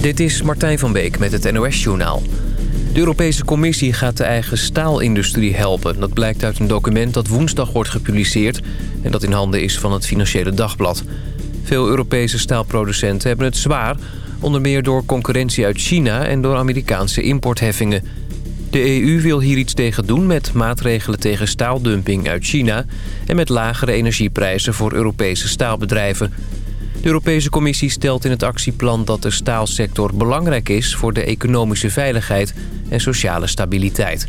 Dit is Martijn van Beek met het NOS-journaal. De Europese Commissie gaat de eigen staalindustrie helpen. Dat blijkt uit een document dat woensdag wordt gepubliceerd... en dat in handen is van het Financiële Dagblad. Veel Europese staalproducenten hebben het zwaar... onder meer door concurrentie uit China en door Amerikaanse importheffingen. De EU wil hier iets tegen doen met maatregelen tegen staaldumping uit China... en met lagere energieprijzen voor Europese staalbedrijven... De Europese Commissie stelt in het actieplan dat de staalsector belangrijk is... voor de economische veiligheid en sociale stabiliteit.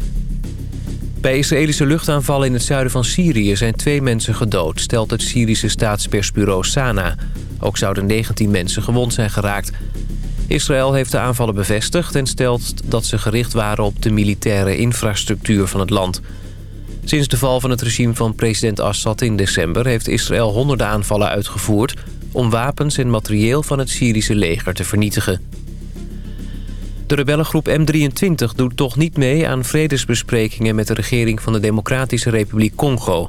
Bij Israëlische luchtaanvallen in het zuiden van Syrië zijn twee mensen gedood... stelt het Syrische staatspersbureau Sana. Ook zouden 19 mensen gewond zijn geraakt. Israël heeft de aanvallen bevestigd en stelt dat ze gericht waren... op de militaire infrastructuur van het land... Sinds de val van het regime van president Assad in december... heeft Israël honderden aanvallen uitgevoerd om wapens en materieel van het Syrische leger te vernietigen. De rebellengroep M23 doet toch niet mee aan vredesbesprekingen... met de regering van de Democratische Republiek Congo.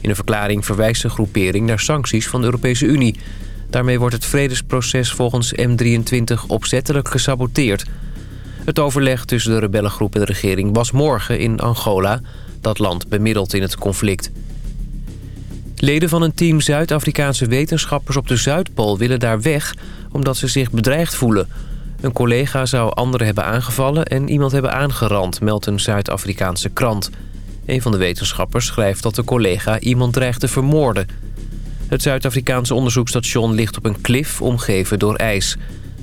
In een verklaring verwijst de groepering naar sancties van de Europese Unie. Daarmee wordt het vredesproces volgens M23 opzettelijk gesaboteerd. Het overleg tussen de rebellengroep en de regering was morgen in Angola. Dat land bemiddelt in het conflict. Leden van een team Zuid-Afrikaanse wetenschappers op de Zuidpool willen daar weg... omdat ze zich bedreigd voelen. Een collega zou anderen hebben aangevallen en iemand hebben aangerand... meldt een Zuid-Afrikaanse krant. Een van de wetenschappers schrijft dat de collega iemand dreigt te vermoorden. Het Zuid-Afrikaanse onderzoekstation ligt op een klif omgeven door ijs.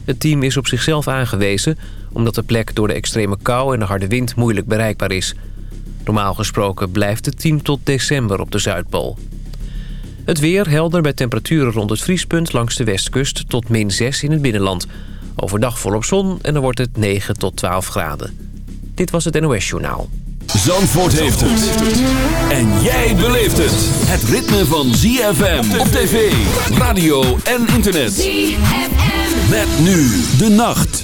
Het team is op zichzelf aangewezen... omdat de plek door de extreme kou en de harde wind moeilijk bereikbaar is. Normaal gesproken blijft het team tot december op de Zuidpool. Het weer helder bij temperaturen rond het vriespunt langs de westkust tot min 6 in het binnenland. Overdag volop zon en dan wordt het 9 tot 12 graden. Dit was het NOS Journaal. Zandvoort heeft het. En jij beleeft het. Het ritme van ZFM op tv, radio en internet. ZFM. Met nu de nacht.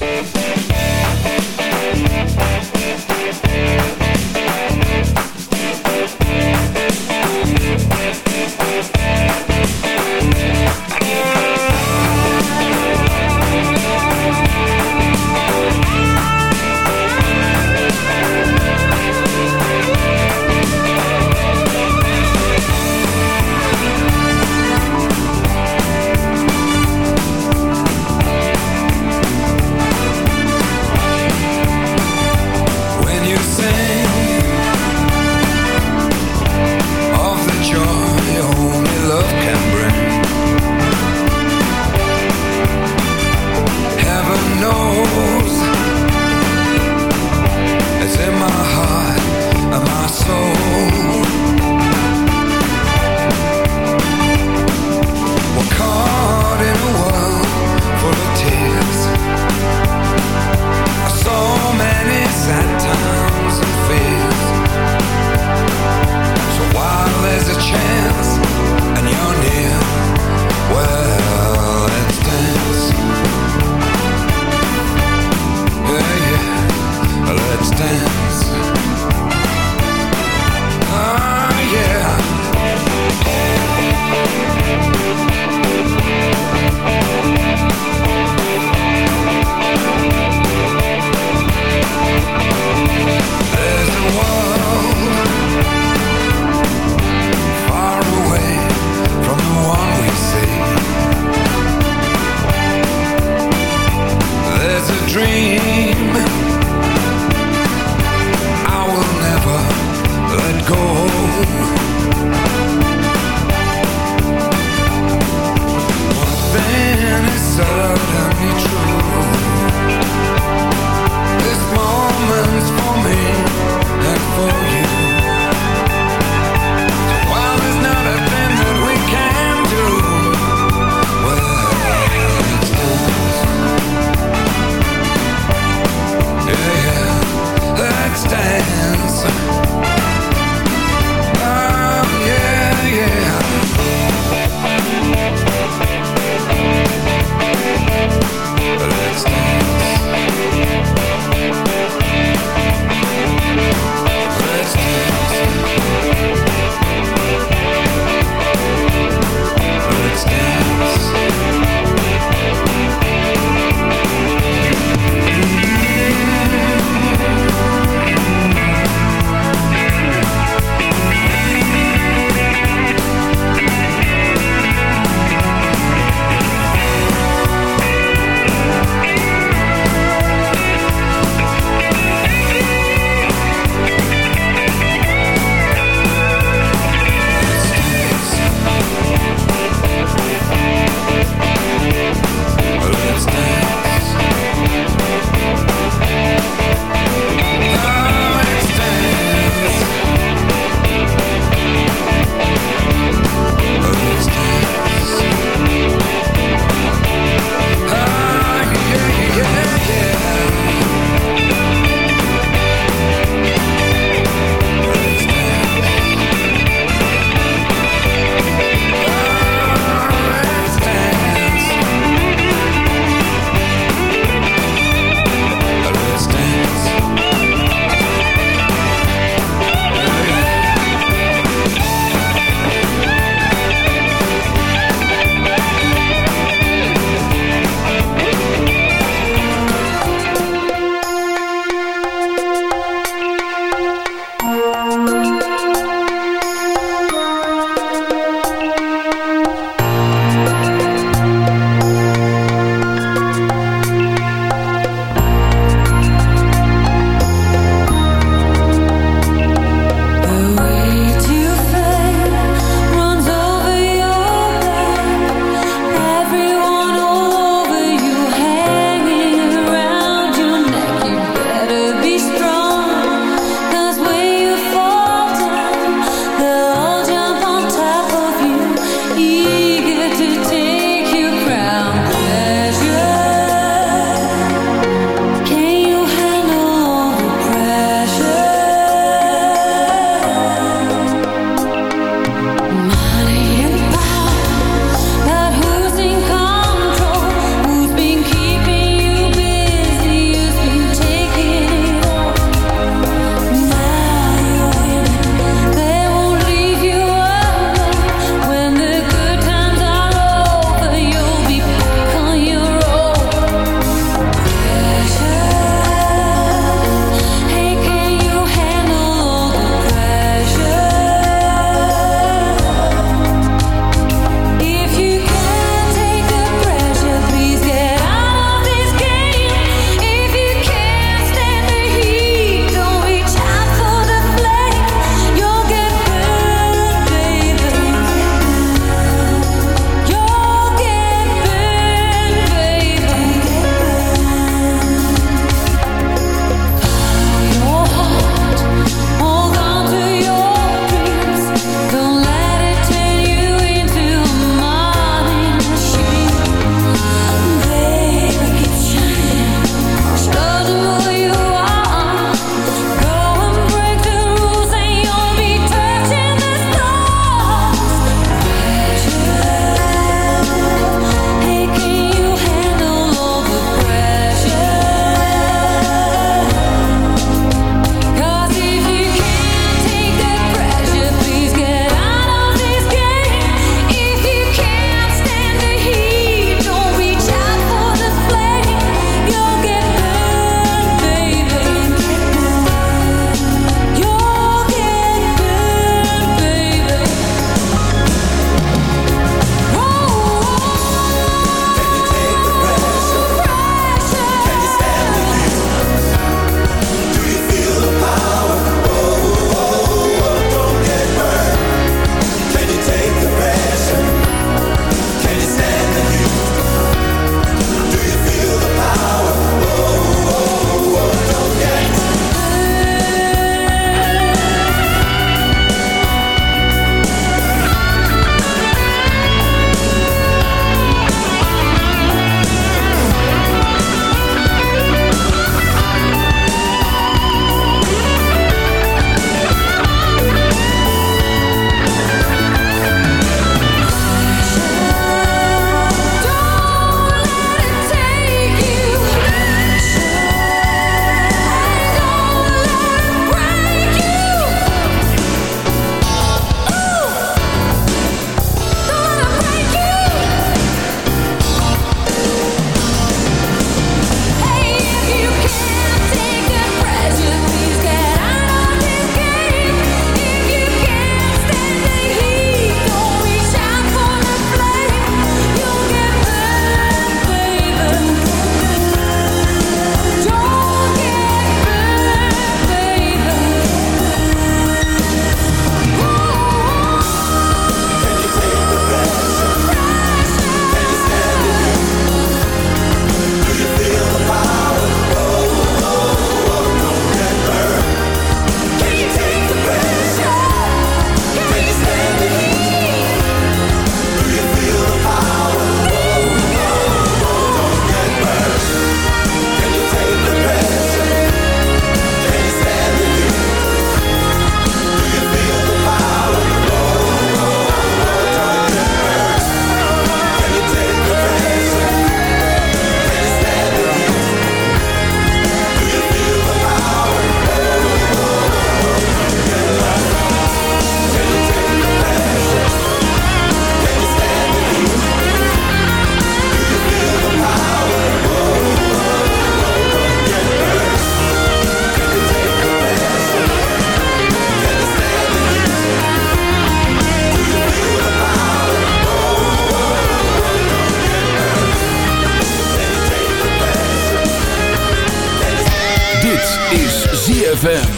ZFM.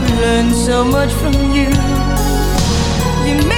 I've learned so much from you. You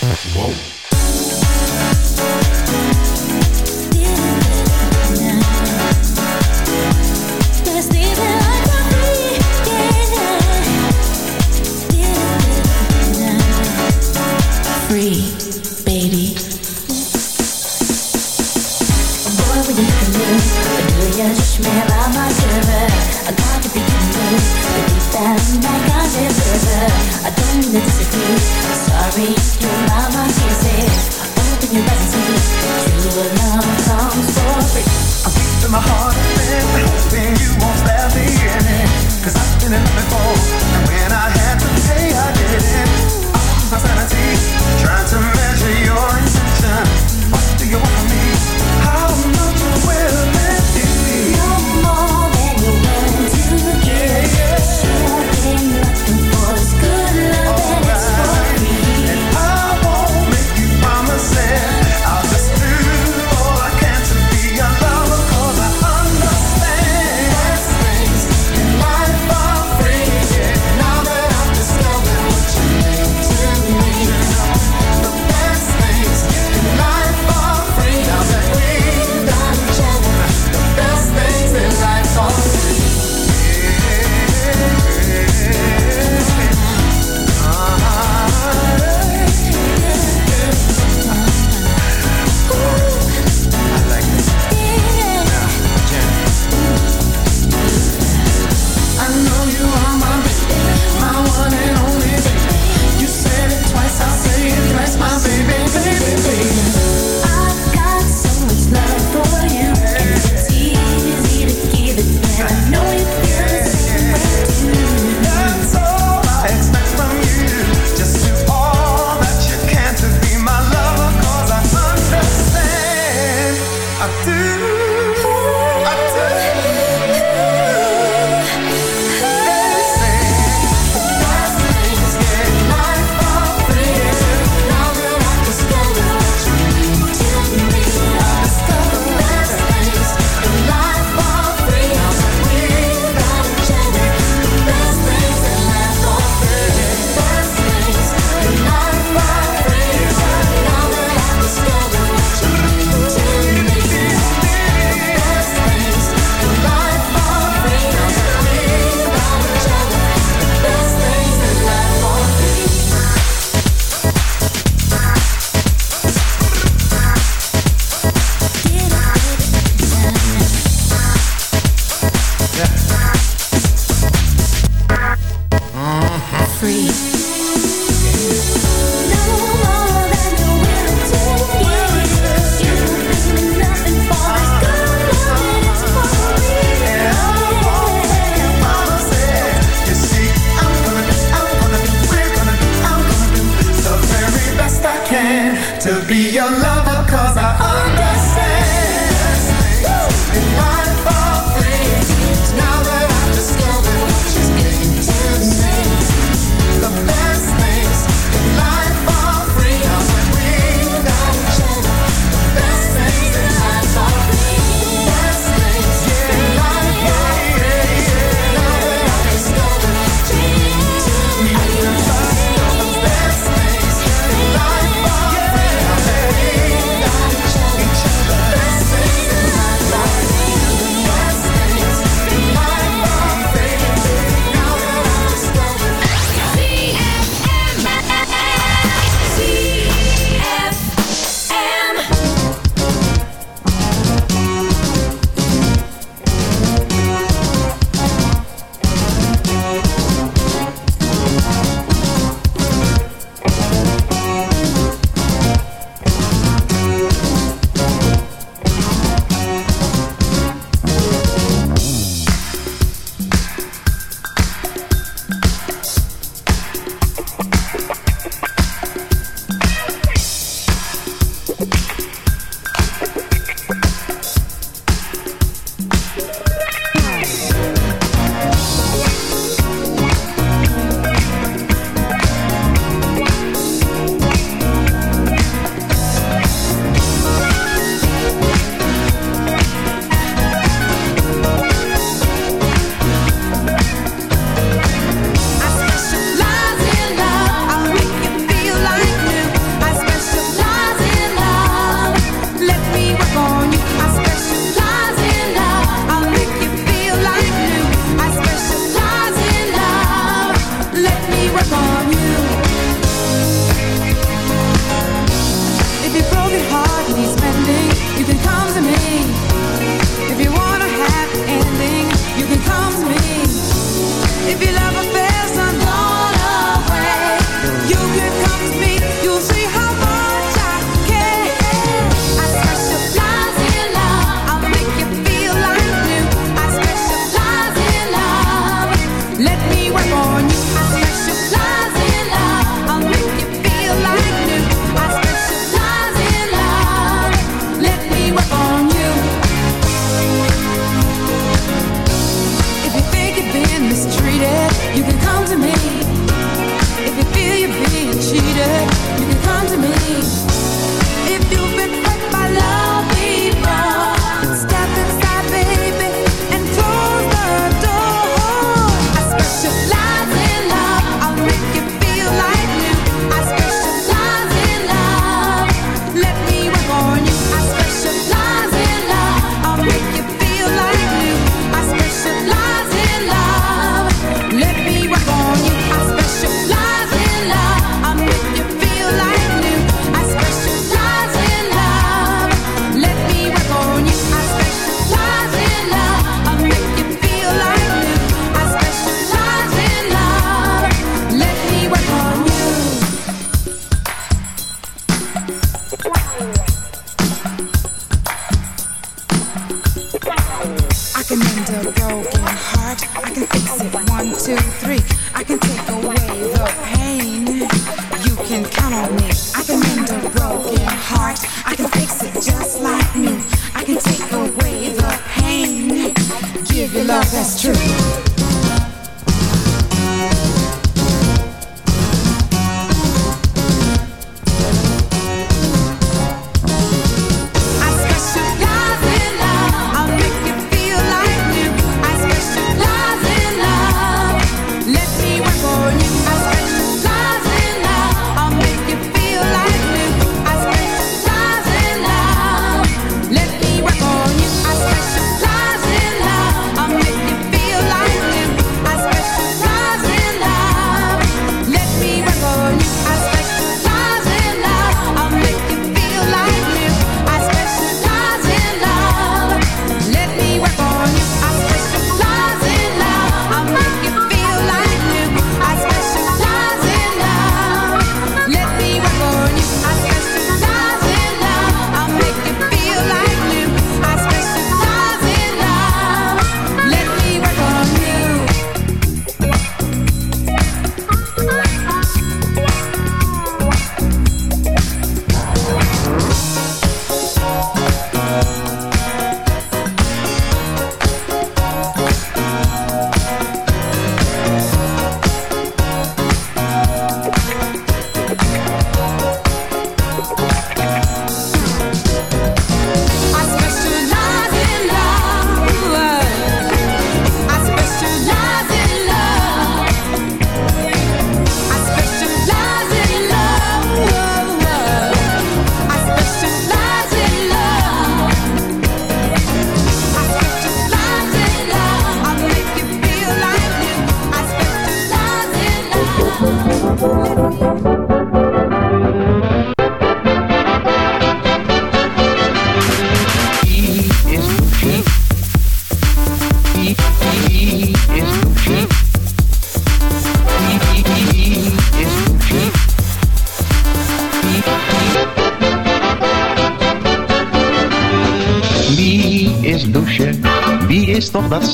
do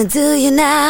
I wanna do you now.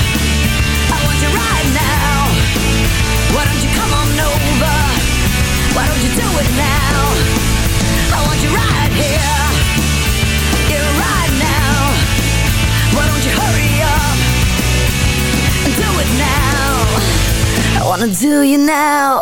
Wanna do you now.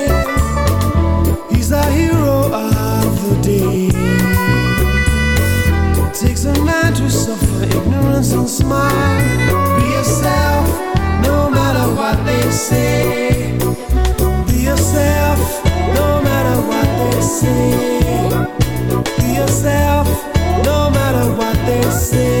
so smart. Be yourself, no matter what they say. Be yourself, no matter what they say. Be yourself, no matter what they say.